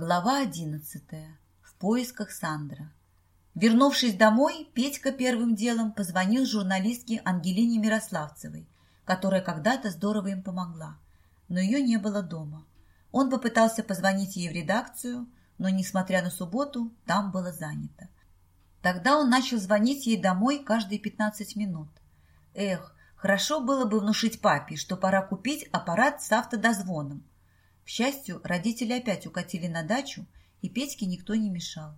Глава одиннадцатая. В поисках Сандра. Вернувшись домой, Петька первым делом позвонил журналистке Ангелине Мирославцевой, которая когда-то здорово им помогла, но ее не было дома. Он попытался позвонить ей в редакцию, но, несмотря на субботу, там было занято. Тогда он начал звонить ей домой каждые 15 минут. Эх, хорошо было бы внушить папе, что пора купить аппарат с автодозвоном, к счастью, родители опять укатили на дачу, и Петьке никто не мешал.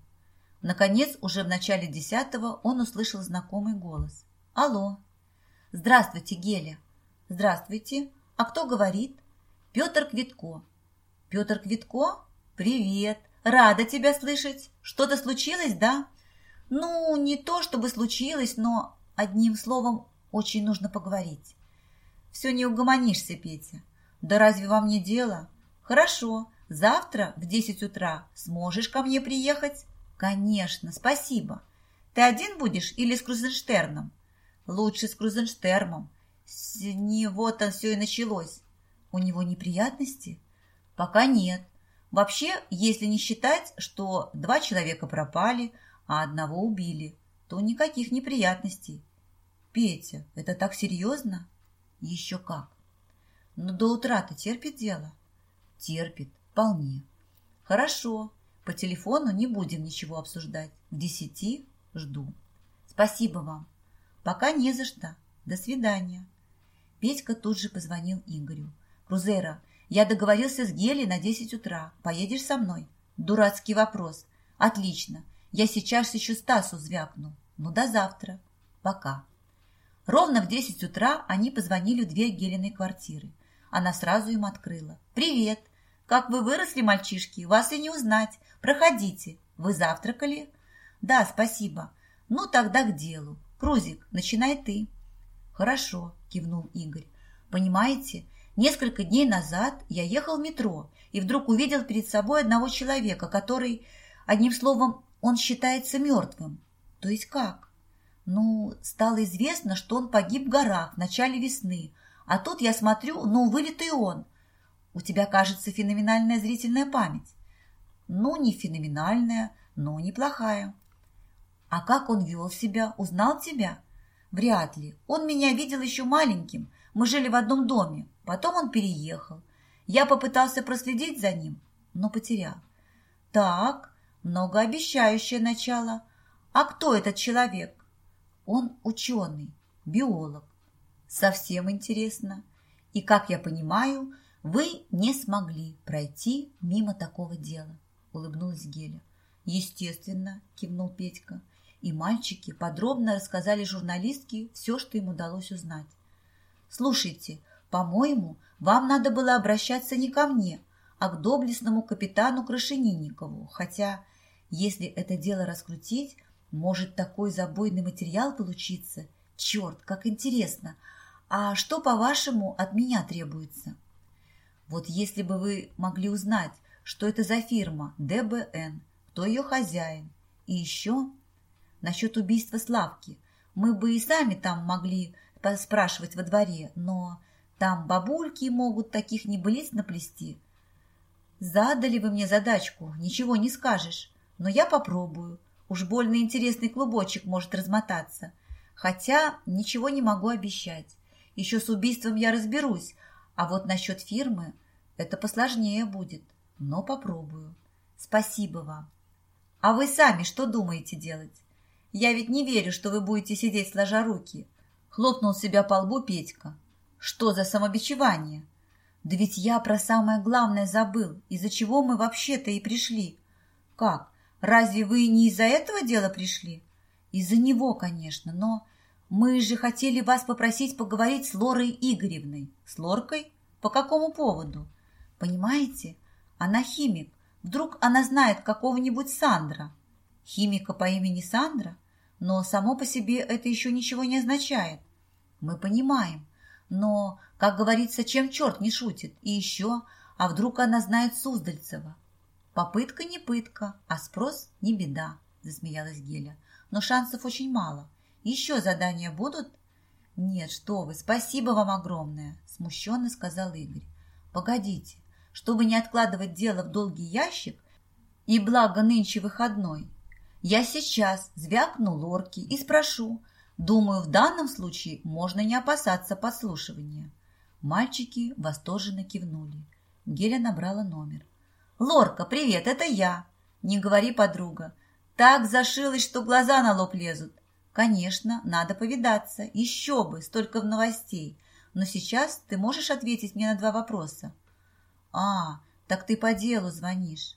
Наконец, уже в начале десятого он услышал знакомый голос. «Алло!» «Здравствуйте, Геля!» «Здравствуйте! А кто говорит?» «Петр Квитко». «Петр Квитко? Привет! Рада тебя слышать! Что-то случилось, да?» «Ну, не то чтобы случилось, но, одним словом, очень нужно поговорить». «Все не угомонишься, Петя. Да разве вам не дело?» «Хорошо, завтра в десять утра сможешь ко мне приехать?» «Конечно, спасибо. Ты один будешь или с Крузенштерном?» «Лучше с Крузенштермом. С него-то все и началось. У него неприятности?» «Пока нет. Вообще, если не считать, что два человека пропали, а одного убили, то никаких неприятностей. Петя, это так серьезно? Еще как. Но до утра-то терпит дело. Терпит, вполне. Хорошо, по телефону не будем ничего обсуждать. В десяти жду. Спасибо вам. Пока не за что. До свидания. Петька тут же позвонил Игорю. Крузера, я договорился с Гелей на десять утра. Поедешь со мной? Дурацкий вопрос. Отлично. Я сейчас еще Стасу звякну. Ну, до завтра. Пока. Ровно в десять утра они позвонили в дверь Гелиной квартиры. Она сразу им открыла. «Привет! Как вы выросли, мальчишки, вас и не узнать. Проходите. Вы завтракали? Да, спасибо. Ну, тогда к делу. Крузик, начинай ты. Хорошо, кивнул Игорь. Понимаете, несколько дней назад я ехал в метро и вдруг увидел перед собой одного человека, который, одним словом, он считается мертвым. То есть как? Ну, стало известно, что он погиб в горах в начале весны, а тут я смотрю, ну, вылитый он – у тебя, кажется, феноменальная зрительная память. Ну, не феноменальная, но неплохая. А как он вел себя, узнал тебя? Вряд ли. Он меня видел еще маленьким. Мы жили в одном доме. Потом он переехал. Я попытался проследить за ним, но потерял. Так, многообещающее начало. А кто этот человек? Он ученый, биолог. Совсем интересно. И, как я понимаю, вы не смогли пройти мимо такого дела, улыбнулась Геля. Естественно, кивнул Петька. И мальчики подробно рассказали журналистке все, что им удалось узнать. Слушайте, по-моему, вам надо было обращаться не ко мне, а к доблестному капитану Крашенинникову, хотя, если это дело раскрутить, может такой забойный материал получиться. Черт, как интересно! А что, по-вашему, от меня требуется?» Вот если бы вы могли узнать, что это за фирма ДБН, кто ее хозяин, и еще насчет убийства Славки, мы бы и сами там могли спрашивать во дворе, но там бабульки могут таких небылиц наплести. Задали вы мне задачку, ничего не скажешь, но я попробую. Уж больно интересный клубочек может размотаться. Хотя ничего не могу обещать. Еще с убийством я разберусь, а вот насчет фирмы это посложнее будет, но попробую. Спасибо вам. А вы сами что думаете делать? Я ведь не верю, что вы будете сидеть сложа руки. Хлопнул себя по лбу Петька. Что за самобичевание? Да ведь я про самое главное забыл, из-за чего мы вообще-то и пришли. Как? Разве вы не из-за этого дела пришли? Из-за него, конечно, но мы же хотели вас попросить поговорить с Лорой Игоревной. С Лоркой? По какому поводу? Понимаете, она химик. Вдруг она знает какого-нибудь Сандра. Химика по имени Сандра? Но само по себе это еще ничего не означает. Мы понимаем. Но, как говорится, чем черт не шутит? И еще, а вдруг она знает Суздальцева? Попытка не пытка, а спрос не беда, засмеялась Геля. Но шансов очень мало. Еще задания будут? Нет, что вы, спасибо вам огромное, смущенно сказал Игорь. Погодите, чтобы не откладывать дело в долгий ящик, И благо нынче выходной. Я сейчас звякну лорки и спрошу. Думаю, в данном случае можно не опасаться подслушивания. Мальчики восторженно кивнули. Геля набрала номер. «Лорка, привет, это я!» «Не говори, подруга. Так зашилась, что глаза на лоб лезут. Конечно, надо повидаться. Еще бы, столько в новостей. Но сейчас ты можешь ответить мне на два вопроса?» «А, так ты по делу звонишь».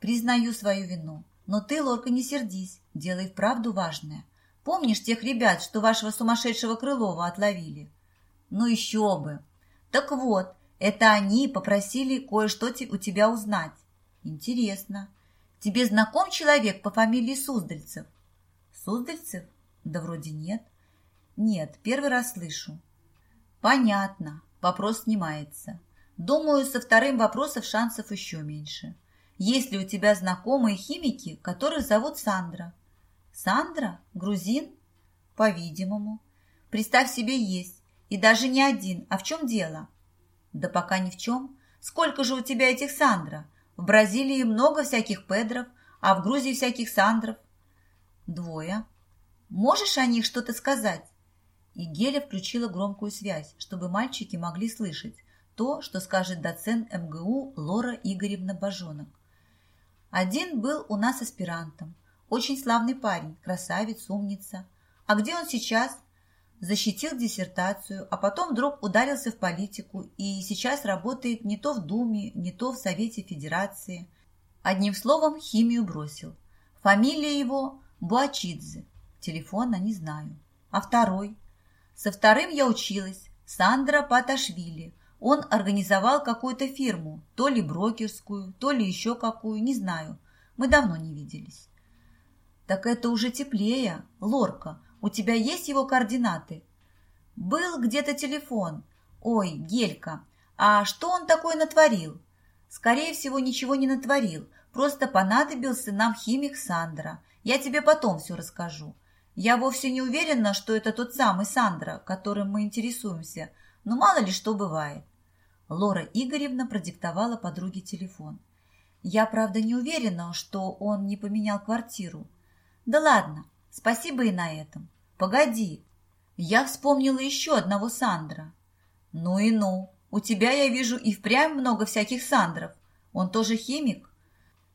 «Признаю свою вину. Но ты, Лорка, не сердись. Делай вправду важное. Помнишь тех ребят, что вашего сумасшедшего Крылова отловили?» «Ну еще бы!» «Так вот, это они попросили кое-что у тебя узнать. Интересно. Тебе знаком человек по фамилии Суздальцев? Суздальцев? Да вроде нет. Нет, первый раз слышу. Понятно. Вопрос снимается. Думаю, со вторым вопросов шансов еще меньше. Есть ли у тебя знакомые химики, которых зовут Сандра? Сандра? Грузин? По-видимому. Представь себе, есть. И даже не один. А в чем дело? Да пока ни в чем. Сколько же у тебя этих Сандра? В Бразилии много всяких Педров, а в Грузии всяких Сандров. Двое. Можешь о них что-то сказать? И Геля включила громкую связь, чтобы мальчики могли слышать то, что скажет доцент МГУ Лора Игоревна Бажонок. Один был у нас аспирантом. Очень славный парень, красавец, умница. А где он сейчас? защитил диссертацию, а потом вдруг ударился в политику и сейчас работает не то в Думе, не то в Совете Федерации. Одним словом, химию бросил. Фамилия его Буачидзе. Телефона не знаю. А второй? Со вторым я училась. Сандра Паташвили. Он организовал какую-то фирму, то ли брокерскую, то ли еще какую, не знаю. Мы давно не виделись. Так это уже теплее, Лорка. У тебя есть его координаты? Был где-то телефон. Ой, Гелька, а что он такое натворил? Скорее всего, ничего не натворил. Просто понадобился нам химик Сандра. Я тебе потом все расскажу. Я вовсе не уверена, что это тот самый Сандра, которым мы интересуемся, но мало ли что бывает. Лора Игоревна продиктовала подруге телефон. Я, правда, не уверена, что он не поменял квартиру. Да ладно, Спасибо и на этом. Погоди, я вспомнила еще одного Сандра. Ну и ну, у тебя, я вижу, и впрямь много всяких Сандров. Он тоже химик?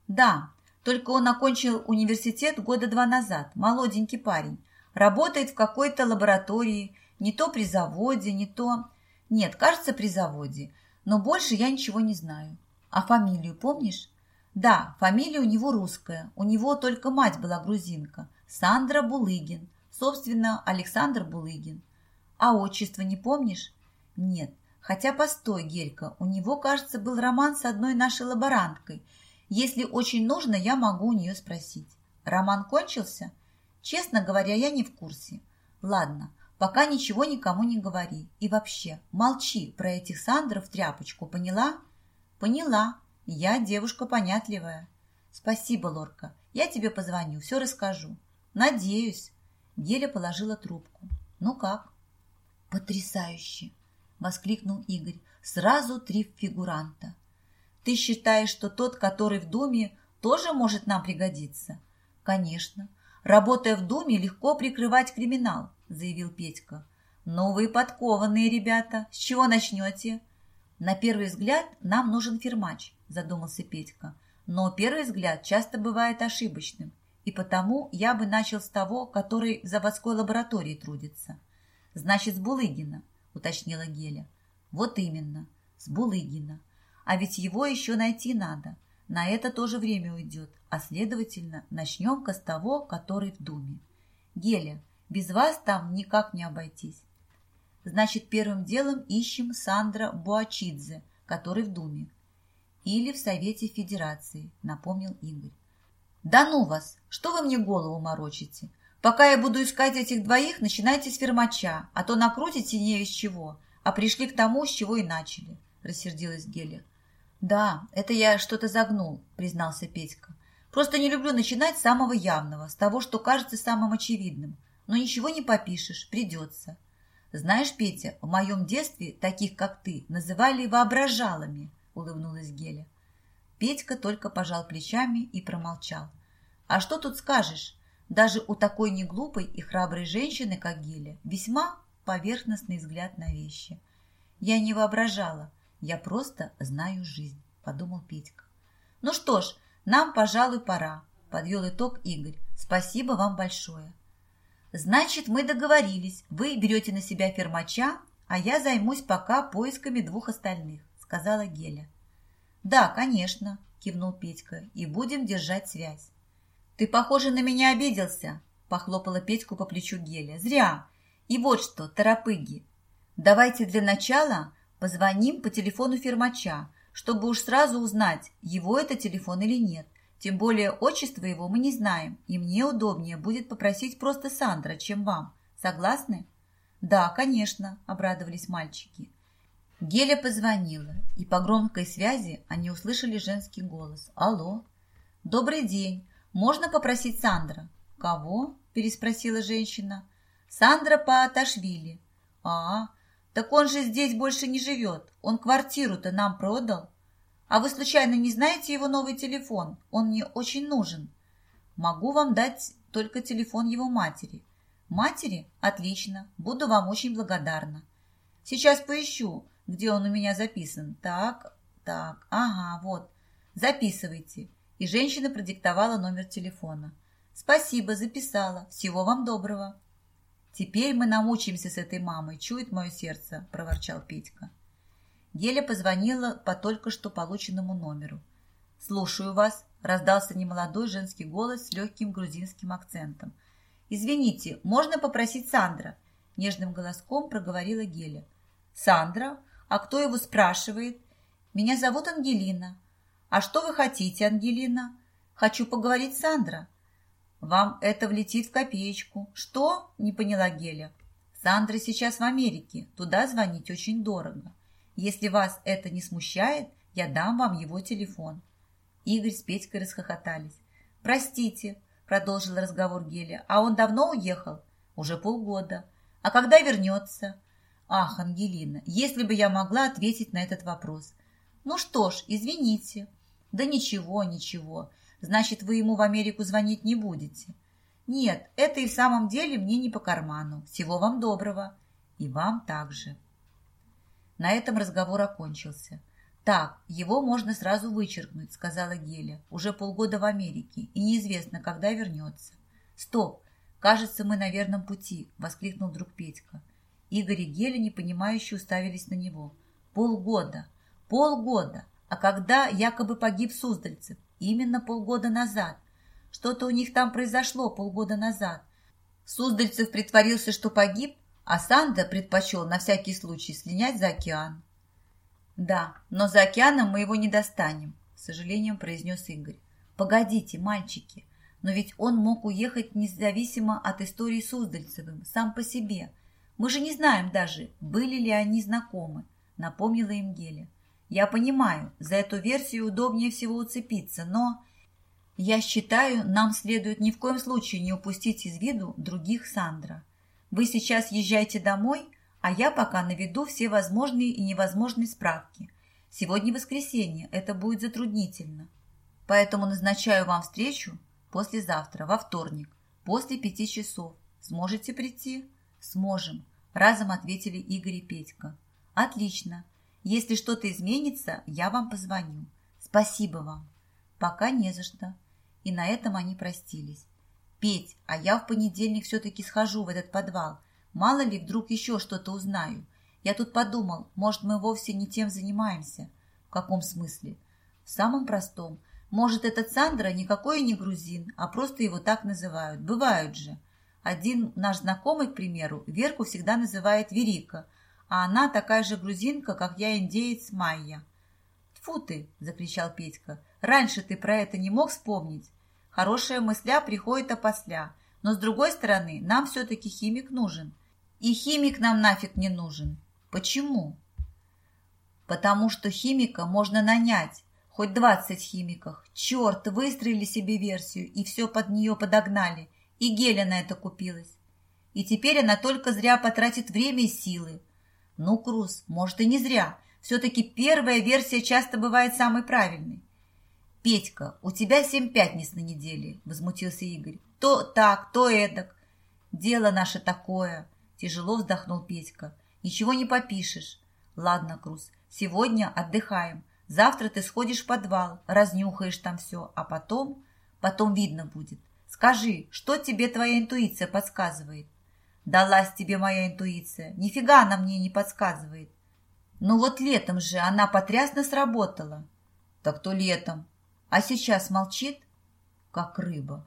Да, только он окончил университет года два назад, молоденький парень. Работает в какой-то лаборатории, не то при заводе, не то... Нет, кажется, при заводе, но больше я ничего не знаю. А фамилию помнишь? Да, фамилия у него русская, у него только мать была грузинка, Сандра Булыгин, собственно, Александр Булыгин. А отчество не помнишь? Нет, хотя постой, Гелька, у него, кажется, был роман с одной нашей лаборанткой. Если очень нужно, я могу у нее спросить. Роман кончился? Честно говоря, я не в курсе. Ладно, пока ничего никому не говори. И вообще, молчи про этих Сандров тряпочку, поняла? Поняла. Я девушка понятливая. Спасибо, Лорка. Я тебе позвоню, все расскажу. «Надеюсь». Геля положила трубку. «Ну как?» «Потрясающе!» – воскликнул Игорь. «Сразу три фигуранта. Ты считаешь, что тот, который в Думе, тоже может нам пригодиться?» «Конечно. Работая в Думе, легко прикрывать криминал», – заявил Петька. «Но вы подкованные ребята. С чего начнете?» «На первый взгляд нам нужен фермач», – задумался Петька. «Но первый взгляд часто бывает ошибочным и потому я бы начал с того, который в заводской лаборатории трудится. Значит, с Булыгина, уточнила Геля. Вот именно, с Булыгина. А ведь его еще найти надо. На это тоже время уйдет, а следовательно, начнем-ка с того, который в Думе. Геля, без вас там никак не обойтись. Значит, первым делом ищем Сандра Буачидзе, который в Думе. Или в Совете Федерации, напомнил Игорь. «Да ну вас! Что вы мне голову морочите? Пока я буду искать этих двоих, начинайте с фермача, а то накрутите не из чего, а пришли к тому, с чего и начали», – рассердилась Геля. «Да, это я что-то загнул», – признался Петька. «Просто не люблю начинать с самого явного, с того, что кажется самым очевидным. Но ничего не попишешь, придется. Знаешь, Петя, в моем детстве таких, как ты, называли воображалами», – улыбнулась Геля. Петька только пожал плечами и промолчал. А что тут скажешь? Даже у такой неглупой и храброй женщины, как Геля, весьма поверхностный взгляд на вещи. Я не воображала, я просто знаю жизнь, подумал Петька. Ну что ж, нам, пожалуй, пора, подвел итог Игорь. Спасибо вам большое. Значит, мы договорились. Вы берете на себя фермача, а я займусь пока поисками двух остальных, сказала Геля. Да, конечно, кивнул Петька, и будем держать связь. «Ты, похоже, на меня обиделся», – похлопала Петьку по плечу Геля. «Зря. И вот что, торопыги, давайте для начала позвоним по телефону фермача, чтобы уж сразу узнать, его это телефон или нет. Тем более отчество его мы не знаем, и мне удобнее будет попросить просто Сандра, чем вам. Согласны?» «Да, конечно», – обрадовались мальчики. Геля позвонила, и по громкой связи они услышали женский голос. «Алло!» «Добрый день! «Можно попросить Сандра?» «Кого?» – переспросила женщина. «Сандра Пааташвили». «А, так он же здесь больше не живет. Он квартиру-то нам продал. А вы случайно не знаете его новый телефон? Он мне очень нужен. Могу вам дать только телефон его матери». «Матери? Отлично. Буду вам очень благодарна. Сейчас поищу, где он у меня записан. Так, так, ага, вот. Записывайте и женщина продиктовала номер телефона. «Спасибо, записала. Всего вам доброго». «Теперь мы намучаемся с этой мамой, чует мое сердце», – проворчал Петька. Геля позвонила по только что полученному номеру. «Слушаю вас», – раздался немолодой женский голос с легким грузинским акцентом. «Извините, можно попросить Сандра?» – нежным голоском проговорила Геля. «Сандра? А кто его спрашивает?» «Меня зовут Ангелина. «А что вы хотите, Ангелина?» «Хочу поговорить с Сандра». «Вам это влетит в копеечку». «Что?» – не поняла Геля. «Сандра сейчас в Америке. Туда звонить очень дорого. Если вас это не смущает, я дам вам его телефон». Игорь с Петькой расхохотались. «Простите», – продолжил разговор Геля, – «а он давно уехал?» «Уже полгода. А когда вернется?» «Ах, Ангелина, если бы я могла ответить на этот вопрос». «Ну что ж, извините». Да ничего, ничего. Значит, вы ему в Америку звонить не будете. Нет, это и в самом деле мне не по карману. Всего вам доброго. И вам также. На этом разговор окончился. «Так, его можно сразу вычеркнуть», — сказала Геля. «Уже полгода в Америке, и неизвестно, когда вернется». «Стоп! Кажется, мы на верном пути», — воскликнул друг Петька. Игорь и Геля непонимающе уставились на него. «Полгода! Полгода! А когда якобы погиб Суздальцев? Именно полгода назад. Что-то у них там произошло полгода назад. Суздальцев притворился, что погиб, а Санда предпочел на всякий случай слинять за океан. «Да, но за океаном мы его не достанем», – с сожалением произнес Игорь. «Погодите, мальчики, но ведь он мог уехать независимо от истории с Уздальцевым, сам по себе. Мы же не знаем даже, были ли они знакомы», – напомнила им Геля. Я понимаю, за эту версию удобнее всего уцепиться, но... Я считаю, нам следует ни в коем случае не упустить из виду других Сандра. Вы сейчас езжайте домой, а я пока наведу все возможные и невозможные справки. Сегодня воскресенье, это будет затруднительно. Поэтому назначаю вам встречу послезавтра, во вторник, после пяти часов. Сможете прийти? Сможем, разом ответили Игорь и Петька. Отлично. Если что-то изменится, я вам позвоню. Спасибо вам. Пока не за что. И на этом они простились. Петь, а я в понедельник все-таки схожу в этот подвал. Мало ли, вдруг еще что-то узнаю. Я тут подумал, может, мы вовсе не тем занимаемся. В каком смысле? В самом простом. Может, этот Сандра никакой не грузин, а просто его так называют. Бывают же. Один наш знакомый, к примеру, Верку всегда называет Верика – а она такая же грузинка, как я индеец Майя. «Тьфу ты!» – закричал Петька. «Раньше ты про это не мог вспомнить? Хорошая мысля приходит опосля, но с другой стороны, нам все-таки химик нужен. И химик нам нафиг не нужен. Почему?» «Потому что химика можно нанять, хоть двадцать химиков. Черт, выстроили себе версию и все под нее подогнали, и Геля на это купилась. И теперь она только зря потратит время и силы, ну, Круз, может и не зря. Все-таки первая версия часто бывает самой правильной. «Петька, у тебя семь пятниц на неделе», – возмутился Игорь. «То так, то эдак. Дело наше такое», – тяжело вздохнул Петька. «Ничего не попишешь». «Ладно, Крус, сегодня отдыхаем. Завтра ты сходишь в подвал, разнюхаешь там все, а потом... Потом видно будет. Скажи, что тебе твоя интуиция подсказывает?» «Далась тебе моя интуиция. Нифига она мне не подсказывает. Ну вот летом же она потрясно сработала. Так то летом. А сейчас молчит, как рыба.